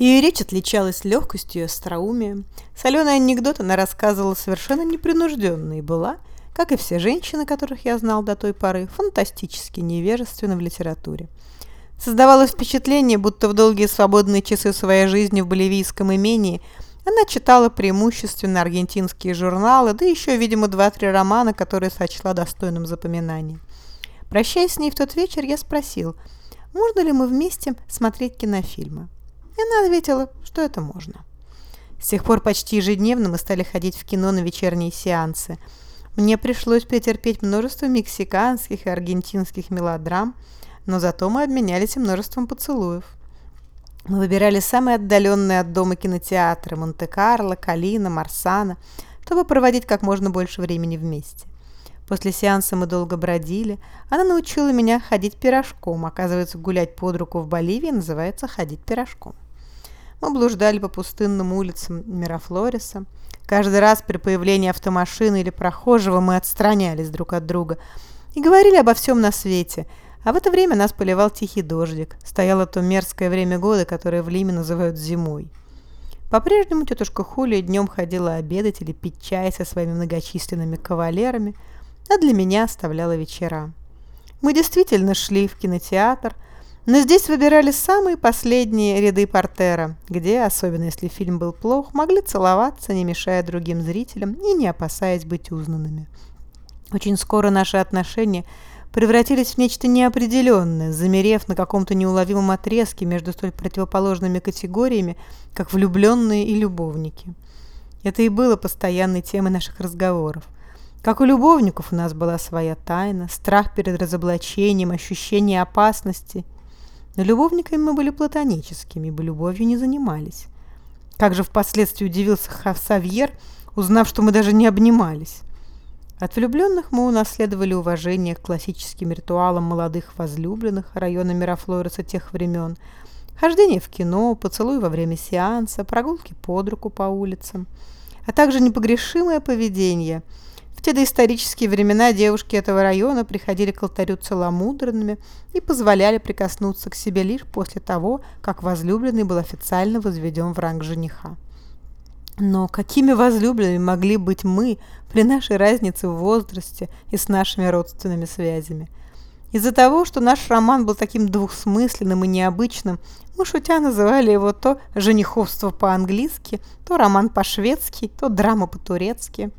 Ее речь отличалась легкостью и остроумием. Соленый анекдот она рассказывала совершенно непринужденно и была, как и все женщины, которых я знал до той поры, фантастически невежественна в литературе. Создавалось впечатление, будто в долгие свободные часы своей жизни в боливийском имении она читала преимущественно аргентинские журналы, да еще, видимо, два-три романа, которые сочла достойным запоминания. Прощаясь с ней в тот вечер, я спросил, можно ли мы вместе смотреть кинофильмы. И она ответила, что это можно. С тех пор почти ежедневно мы стали ходить в кино на вечерние сеансы. Мне пришлось претерпеть множество мексиканских и аргентинских мелодрам – но зато мы обменялись множеством поцелуев. Мы выбирали самые отдаленные от дома кинотеатры Монте-Карло, Калина, Марсана, чтобы проводить как можно больше времени вместе. После сеанса мы долго бродили. Она научила меня ходить пирожком. Оказывается, гулять под руку в Боливии называется ходить пирожком. Мы блуждали по пустынным улицам Мирафлориса. Каждый раз при появлении автомашины или прохожего мы отстранялись друг от друга и говорили обо всем на свете – а в это время нас поливал тихий дождик. Стояло то мерзкое время года, которое в Лиме называют зимой. По-прежнему тетушка Хулия днем ходила обедать или пить чай со своими многочисленными кавалерами, а для меня оставляла вечера. Мы действительно шли в кинотеатр, но здесь выбирали самые последние ряды портера, где, особенно если фильм был плох, могли целоваться, не мешая другим зрителям и не опасаясь быть узнанными. Очень скоро наши отношения – превратились в нечто неопределенное, замерев на каком-то неуловимом отрезке между столь противоположными категориями, как влюбленные и любовники. Это и было постоянной темой наших разговоров. Как у любовников у нас была своя тайна, страх перед разоблачением, ощущение опасности. Но любовниками мы были платоническими, ибо любовью не занимались. Как же впоследствии удивился Хавсавьер, узнав, что мы даже не обнимались. От влюбленных мы унаследовали уважение к классическим ритуалам молодых возлюбленных района Мирафлориса тех времен, хождение в кино, поцелуй во время сеанса, прогулки под руку по улицам, а также непогрешимое поведение. В те доисторические времена девушки этого района приходили к алтарю целомудренными и позволяли прикоснуться к себе лишь после того, как возлюбленный был официально возведен в ранг жениха. Но какими возлюбленными могли быть мы при нашей разнице в возрасте и с нашими родственными связями? Из-за того, что наш роман был таким двухсмысленным и необычным, мы шутя называли его то «жениховство по-английски», то «роман по-шведски», то «драма по-турецки».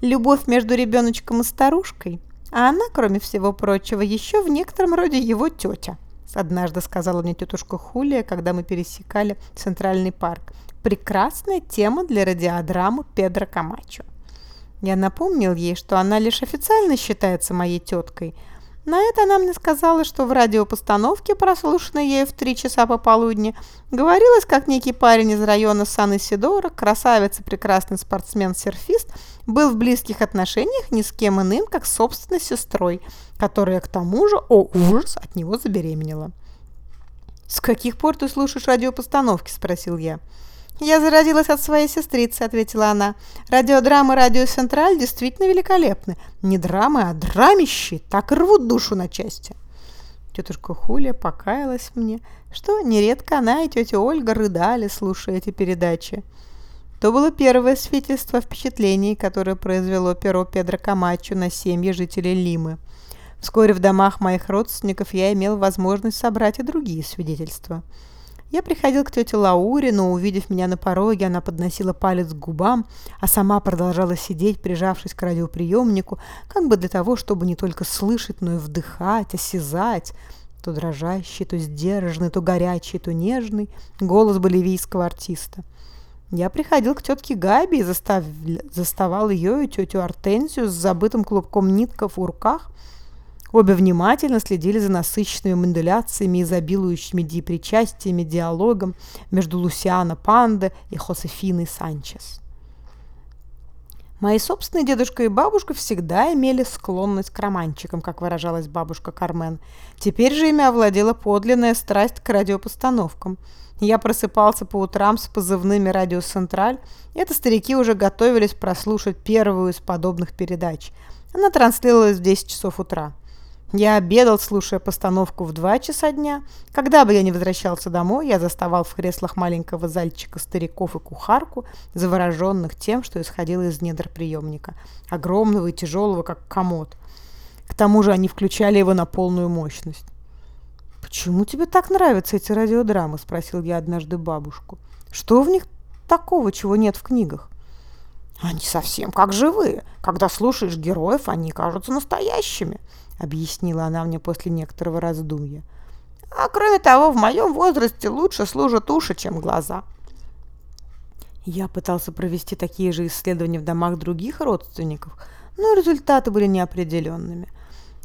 Любовь между ребеночком и старушкой, а она, кроме всего прочего, еще в некотором роде его тетя, однажды сказала мне тетушка Хулия, когда мы пересекали Центральный парк прекрасная тема для радиодрамы Педро Камачо. Я напомнил ей, что она лишь официально считается моей теткой. На это она мне сказала, что в радиопостановке, прослушанной ею в три часа пополудни, говорилось, как некий парень из района Сан-Исидора, красавец и прекрасный спортсмен-серфист, был в близких отношениях ни с кем иным, как с собственной сестрой, которая к тому же, о ужас, от него забеременела. «С каких пор ты слушаешь радиопостановки?» – спросил я. «Я заразилась от своей сестрицы», — ответила она. «Радиодрамы «Радио Централь» действительно великолепны. Не драмы, а драмищи. Так рвут душу на части». Тетушка Хуля покаялась мне, что нередко она и тетя Ольга рыдали, слушая эти передачи. То было первое свидетельство впечатлений, которое произвело перо Педро Камачо на семьи жителей Лимы. Вскоре в домах моих родственников я имел возможность собрать и другие свидетельства – я приходил к тете Лауре, но, увидев меня на пороге, она подносила палец к губам, а сама продолжала сидеть, прижавшись к радиоприемнику, как бы для того, чтобы не только слышать, но и вдыхать, осязать, то дрожащий, то сдержанный, то горячий, то нежный голос боливийского артиста. Я приходил к тетке Габи и застав... заставал ее и тетю Артензию с забытым клубком нитков в руках – Обе внимательно следили за насыщенными модуляциями, изобилующими дипричастиями, диалогом между Лусиано Панде и Хосефиной Санчес. Мои собственные дедушка и бабушка всегда имели склонность к романчикам, как выражалась бабушка Кармен. Теперь же ими овладела подлинная страсть к радиопостановкам. Я просыпался по утрам с позывными «Радио Централь», это старики уже готовились прослушать первую из подобных передач. Она транслировалась в 10 часов утра. Я обедал, слушая постановку в два часа дня. Когда бы я не возвращался домой, я заставал в креслах маленького зальчика стариков и кухарку, завороженных тем, что исходило из недр приемника, огромного и тяжелого, как комод. К тому же они включали его на полную мощность. «Почему тебе так нравятся эти радиодрамы?» – спросил я однажды бабушку. «Что в них такого, чего нет в книгах?» «Они совсем как живые. Когда слушаешь героев, они кажутся настоящими», — объяснила она мне после некоторого раздумья. «А кроме того, в моем возрасте лучше служат уши, чем глаза». Я пытался провести такие же исследования в домах других родственников, но результаты были неопределенными.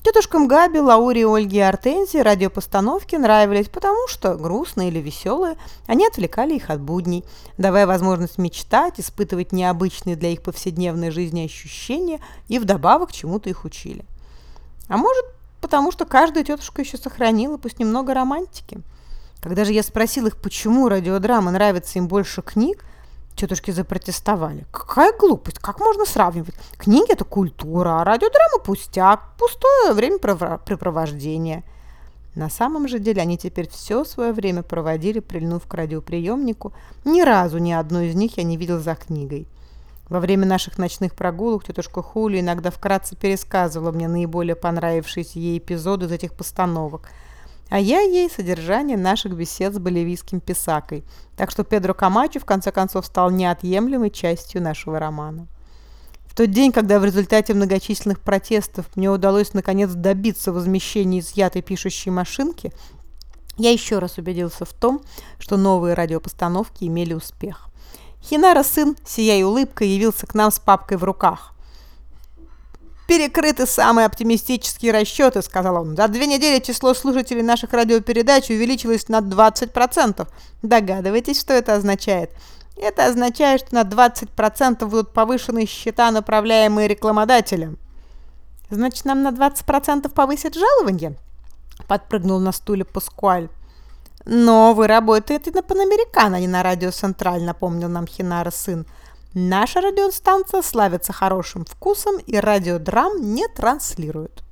Тетушкам Габи, Лауре, Ольге и Артензии радиопостановки нравились, потому что, грустные или веселые, они отвлекали их от будней, давая возможность мечтать, испытывать необычные для их повседневной жизни ощущения и вдобавок чему-то их учили. А может, потому что каждая тетушка еще сохранила, пусть немного романтики. Когда же я спросил их, почему радиодрама нравится им больше книг, Тетушки запротестовали. Какая глупость, как можно сравнивать? Книги – это культура, а радиодрама – пустяк, пустое времяпрепровождение. На самом же деле они теперь все свое время проводили, прильнув к радиоприемнику. Ни разу ни одной из них я не видел за книгой. Во время наших ночных прогулок тетушка Хули иногда вкратце пересказывала мне наиболее понравившиеся ей эпизоды из этих постановок – а я ей содержание наших бесед с боливийским писакой, так что Педро Камачо в конце концов стал неотъемлемой частью нашего романа. В тот день, когда в результате многочисленных протестов мне удалось наконец добиться возмещения изъятой пишущей машинки, я еще раз убедился в том, что новые радиопостановки имели успех. Хинара сын, сияя улыбкой, явился к нам с папкой в руках. «Перекрыты самые оптимистические расчеты», — сказал он. «За две недели число слушателей наших радиопередач увеличилось на 20%. Догадываетесь, что это означает?» Это означает, что на 20% будут повышены счета, направляемые рекламодателем. «Значит, нам на 20% повысят жалование?» — подпрыгнул на стуле Паскуаль. «Но вы работаете на Панамерикан, а не на Радио Централь», — напомнил нам Хинара сын. Наша радиостанция славится хорошим вкусом и радиодрам не транслирует.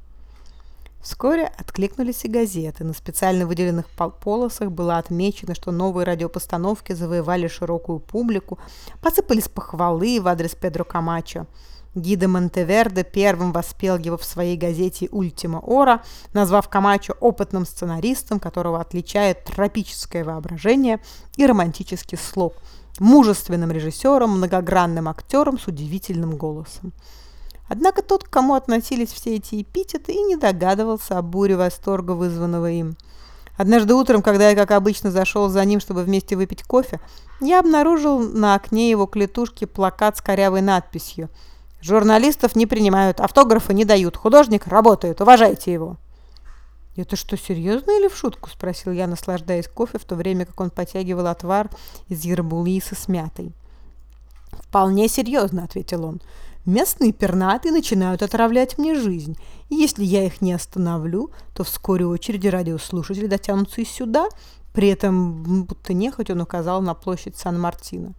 Вскоре откликнулись и газеты. На специально выделенных полосах было отмечено, что новые радиопостановки завоевали широкую публику, посыпались похвалы в адрес Педро Камачо. Гида Монтеверде первым воспел его в своей газете «Ультима Ора», назвав Камачо опытным сценаристом, которого отличает тропическое воображение и романтический слог – мужественным режиссером, многогранным актером с удивительным голосом. Однако тот, к кому относились все эти эпитеты, и не догадывался о буре восторга, вызванного им. Однажды утром, когда я, как обычно, зашел за ним, чтобы вместе выпить кофе, я обнаружил на окне его клетушки плакат с корявой надписью «Журналистов не принимают, автографы не дают, художник работает, уважайте его». «Это что, серьезно или в шутку?» – спросил я, наслаждаясь кофе, в то время как он потягивал отвар из ярбулиса с мятой. «Вполне серьезно», – ответил он. «Местные пернатые начинают отравлять мне жизнь, и если я их не остановлю, то вскоре очереди радиослушателей дотянутся и сюда». При этом, будто нехоть, он указал на площадь Сан-Мартино.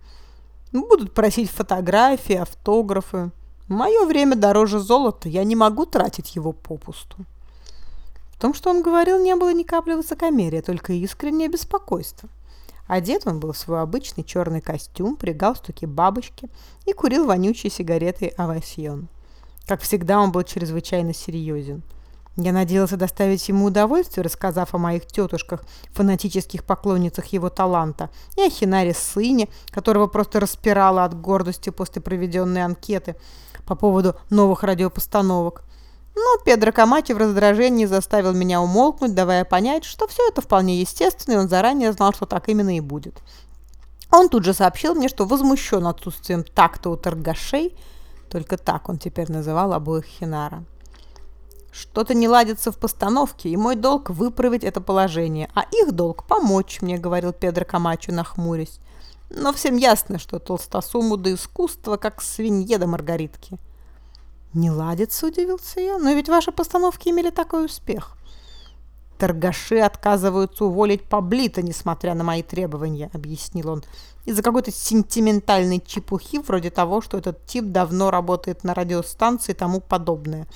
«Будут просить фотографии, автографы. Мое время дороже золота, я не могу тратить его попусту» том, что он говорил, не было ни капли высокомерия, только искреннее беспокойство. Одет он был в свой обычный черный костюм, при галстуке бабочки и курил вонючие сигареты «Авасьон». Как всегда, он был чрезвычайно серьезен. Я надеялся доставить ему удовольствие, рассказав о моих тетушках, фанатических поклонницах его таланта, и о Хинаре сыне, которого просто распирало от гордости после проведенной анкеты по поводу новых радиопостановок, но Педро Камачи в раздражении заставил меня умолкнуть, давая понять, что все это вполне естественно, и он заранее знал, что так именно и будет. Он тут же сообщил мне, что возмущен отсутствием такта у торгашей, только так он теперь называл обоих Хинара. Что-то не ладится в постановке, и мой долг выправить это положение, а их долг помочь мне, говорил Педро Камачо, нахмурясь. Но всем ясно, что толстосуму до искусства, как свинье до маргаритки. «Не ладится», — удивился я. «Но ведь ваши постановки имели такой успех». «Торгаши отказываются уволить Паблита, несмотря на мои требования», — объяснил он. «Из-за какой-то сентиментальной чепухи, вроде того, что этот тип давно работает на радиостанции и тому подобное.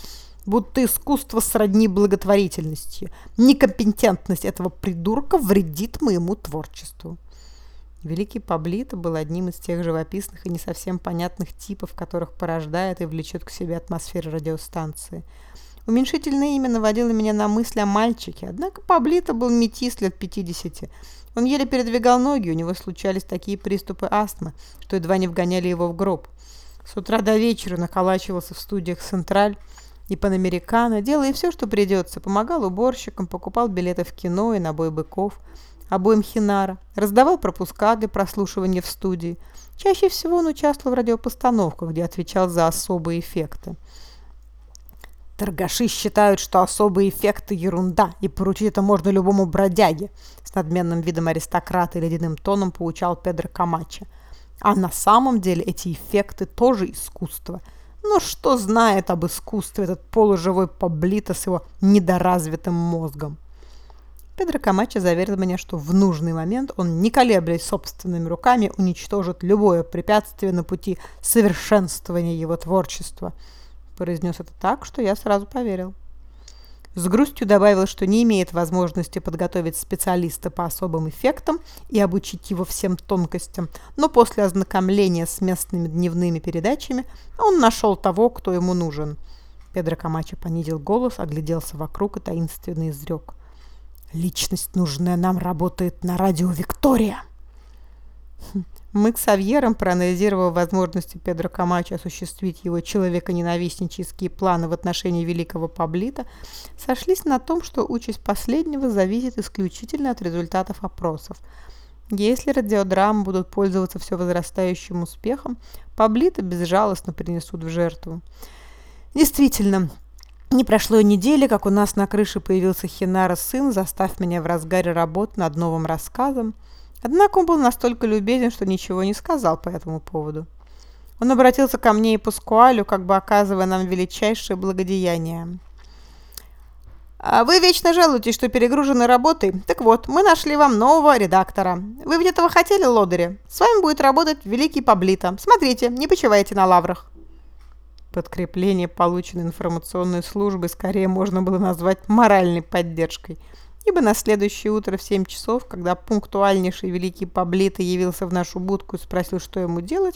будто искусство сродни благотворительности. Некомпетентность этого придурка вредит моему творчеству. Великий Паблито был одним из тех живописных и не совсем понятных типов, которых порождает и влечет к себе атмосфера радиостанции. Уменьшительное имя наводило меня на мысли о мальчике, однако Паблито был метис лет 50. Он еле передвигал ноги, у него случались такие приступы астмы, что едва не вгоняли его в гроб. С утра до вечера наколачивался в студиях «Централь», и Панамерикано, делая все, что придется, помогал уборщикам, покупал билеты в кино и на бой быков – обоим Хинара, раздавал пропуска для прослушивания в студии. Чаще всего он участвовал в радиопостановках, где отвечал за особые эффекты. Торгаши считают, что особые эффекты – ерунда, и поручить это можно любому бродяге, с надменным видом аристократа и ледяным тоном поучал Педро Камачо. А на самом деле эти эффекты тоже искусство. Но что знает об искусстве этот полуживой Паблито с его недоразвитым мозгом? Педро Камачо заверил меня, что в нужный момент он, не колеблясь собственными руками, уничтожит любое препятствие на пути совершенствования его творчества. Произнес это так, что я сразу поверил. С грустью добавил, что не имеет возможности подготовить специалиста по особым эффектам и обучить его всем тонкостям, но после ознакомления с местными дневными передачами он нашел того, кто ему нужен. Педро Камачо понизил голос, огляделся вокруг и таинственно изрек – Личность, нужная нам, работает на радио «Виктория». Хм, мы с Савьером, проанализировав возможности Педро Камачо осуществить его человеконенавистнические планы в отношении великого Паблита, сошлись на том, что участь последнего зависит исключительно от результатов опросов. Если радиодрамы будут пользоваться все возрастающим успехом, Паблита безжалостно принесут в жертву. Действительно, не прошло и недели, как у нас на крыше появился Хинара сын, застав меня в разгаре работ над новым рассказом. Однако он был настолько любезен, что ничего не сказал по этому поводу. Он обратился ко мне и Паскуалю, как бы оказывая нам величайшее благодеяние. «А вы вечно жалуетесь, что перегружены работой. Так вот, мы нашли вам нового редактора. Вы ведь этого хотели, лодыри? С вами будет работать великий Паблита. Смотрите, не почивайте на лаврах». Подкрепление, полученной информационной службы, скорее можно было назвать моральной поддержкой, ибо на следующее утро в 7 часов, когда пунктуальнейший великий Паблито явился в нашу будку и спросил, что ему делать,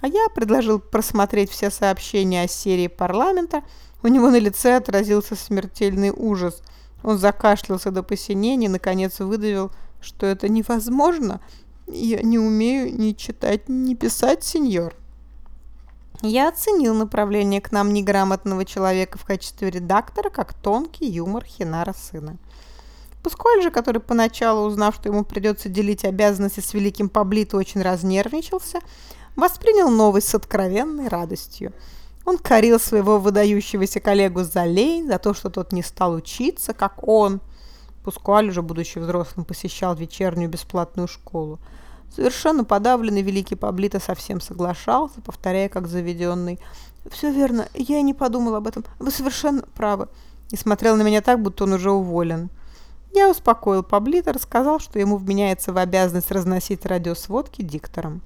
а я предложил просмотреть все сообщения о серии парламента, у него на лице отразился смертельный ужас. Он закашлялся до посинения и, наконец, выдавил, что это невозможно. Я не умею ни читать, ни писать, сеньор. Я оценил направление к нам неграмотного человека в качестве редактора как тонкий юмор Хинара сына. Пусколь же, который поначалу, узнав, что ему придется делить обязанности с великим Паблито, очень разнервничался, воспринял новость с откровенной радостью. Он корил своего выдающегося коллегу за лень, за то, что тот не стал учиться, как он. Пускуаль уже, будучи взрослым, посещал вечернюю бесплатную школу. Совершенно подавленный великий Паблито совсем соглашался, повторяя как заведенный. «Все верно, я и не подумал об этом. Вы совершенно правы». И смотрел на меня так, будто он уже уволен. Я успокоил Паблита, рассказал, что ему вменяется в обязанность разносить радиосводки диктором.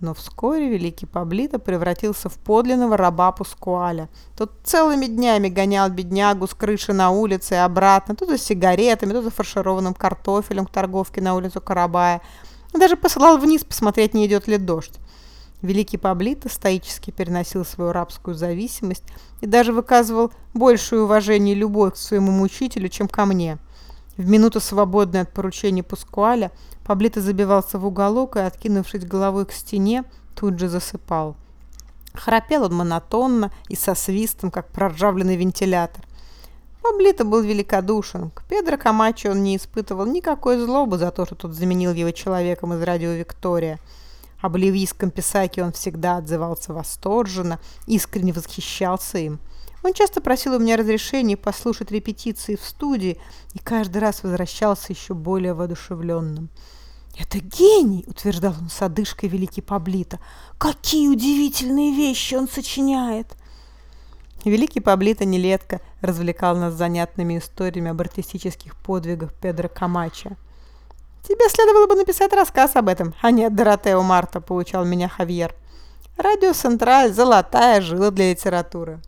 Но вскоре великий Паблита превратился в подлинного раба Пускуаля. Тот целыми днями гонял беднягу с крыши на улице и обратно, то за сигаретами, то за фаршированным картофелем к торговке на улицу Карабая – даже посылал вниз посмотреть, не идет ли дождь. Великий Паблито стоически переносил свою рабскую зависимость и даже выказывал большее уважение и любовь к своему мучителю, чем ко мне. В минуту свободной от поручения Пускуаля Паблито забивался в уголок и, откинувшись головой к стене, тут же засыпал. Храпел он монотонно и со свистом, как проржавленный вентилятор. Паблито был великодушен. К Педро Камачо он не испытывал никакой злобы за то, что тот заменил его человеком из радио «Виктория». Об ливийском писаке он всегда отзывался восторженно, искренне восхищался им. Он часто просил у меня разрешения послушать репетиции в студии и каждый раз возвращался еще более воодушевленным. «Это гений!» — утверждал он с одышкой великий Паблито. «Какие удивительные вещи он сочиняет!» Великий Паблито нелетко развлекал нас занятными историями об артистических подвигах Педро Камачо. «Тебе следовало бы написать рассказ об этом, а не от Доротео Марта», — получал меня Хавьер. «Радио Централь — золотая жила для литературы».